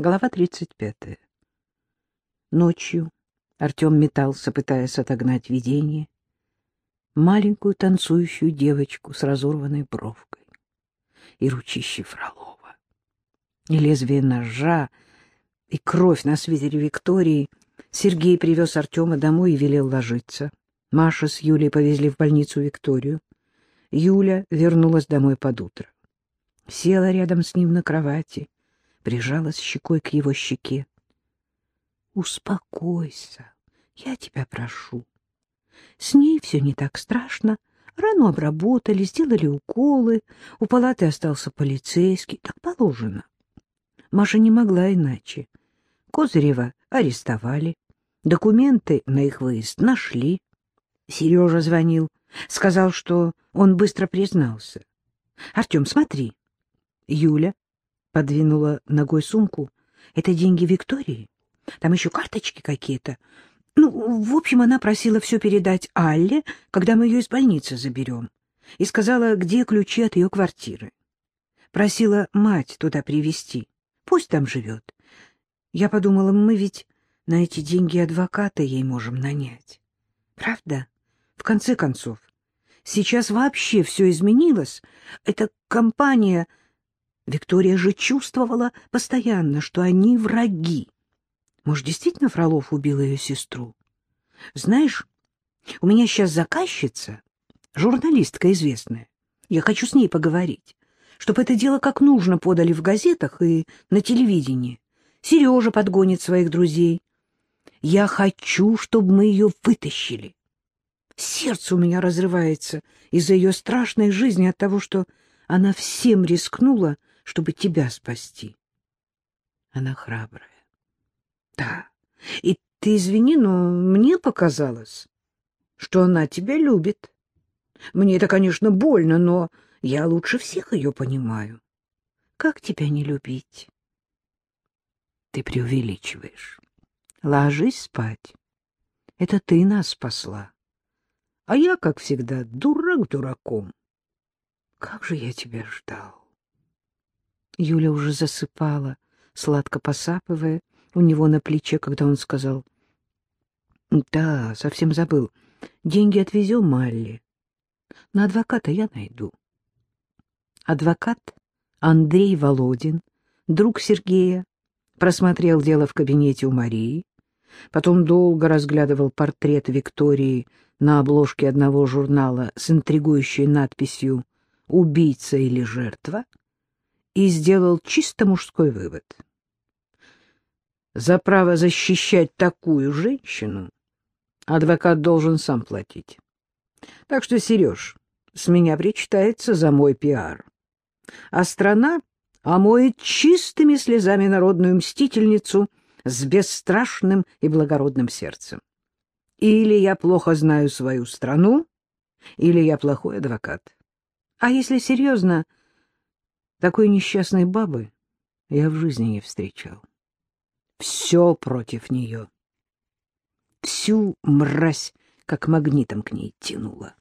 Глава 35. Ночью Артем метался, пытаясь отогнать видение. Маленькую танцующую девочку с разорванной бровкой и ручище Фролова. И лезвие ножа, и кровь на свитере Виктории. Сергей привез Артема домой и велел ложиться. Маша с Юлей повезли в больницу Викторию. Юля вернулась домой под утро. Села рядом с ним на кровати, прижалась щекой к его щеке. «Успокойся, я тебя прошу. С ней все не так страшно. Рану обработали, сделали уколы. У палаты остался полицейский. Так положено. Маша не могла иначе. Козырева арестовали. Документы на их выезд нашли. Сережа звонил. Сказал, что он быстро признался. — Артем, смотри. Юля подвинула ногой сумку. — Это деньги Виктории? Там еще карточки какие-то. Ну, в общем, она просила все передать Алле, когда мы ее из больницы заберем. И сказала, где ключи от ее квартиры. Просила мать туда привезти. Пусть там живет. Я подумала, мы ведь на эти деньги адвоката ей можем нанять. Правда? В конце концов, сейчас вообще все изменилось. Эта компания... Виктория же чувствовала постоянно, что они враги. Может, действительно Фролов убил ее сестру? Знаешь, у меня сейчас заказчица, журналистка известная. Я хочу с ней поговорить, чтобы это дело как нужно подали в газетах и на телевидении. Сережа подгонит своих друзей. Я хочу, чтобы мы ее вытащили. Сердце у меня разрывается из-за ее страшной жизни от того, что она всем рискнула, чтобы тебя спасти. Она храбрая. Да, и ты извини, но мне показалось, что она тебя любит. Мне это, конечно, больно, но я лучше всех ее понимаю. Как тебя не любить? Ты преувеличиваешь. Ложись спать. Это ты нас спасла. А я, как всегда, дурак дураком. Как же я тебя ждал. Юля уже засыпала, сладко посапывая, у него на плече, когда он сказал, «Да, совсем забыл. Деньги отвезем Малли. На адвоката я найду». Адвокат Андрей Володин, друг Сергея, просмотрел дело в кабинете у Марии, потом долго разглядывал портрет Виктории на обложке одного журнала с интригующей надписью «Убийца или жертва» и сделал чисто мужской вывод — за право защищать такую женщину адвокат должен сам платить. Так что, Сереж, с меня причитается за мой пиар. А страна омоет чистыми слезами народную мстительницу с бесстрашным и благородным сердцем. Или я плохо знаю свою страну, или я плохой адвокат. А если серьезно, такой несчастной бабы я в жизни не встречал все против нее. Всю мразь как магнитом к ней тянуло.